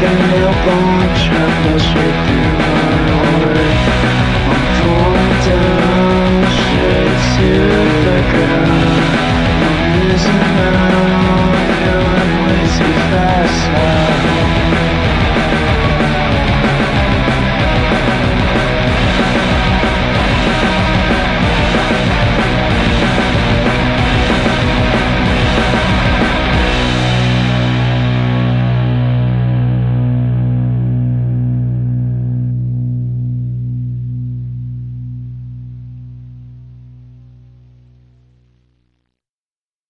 can help on travelers with.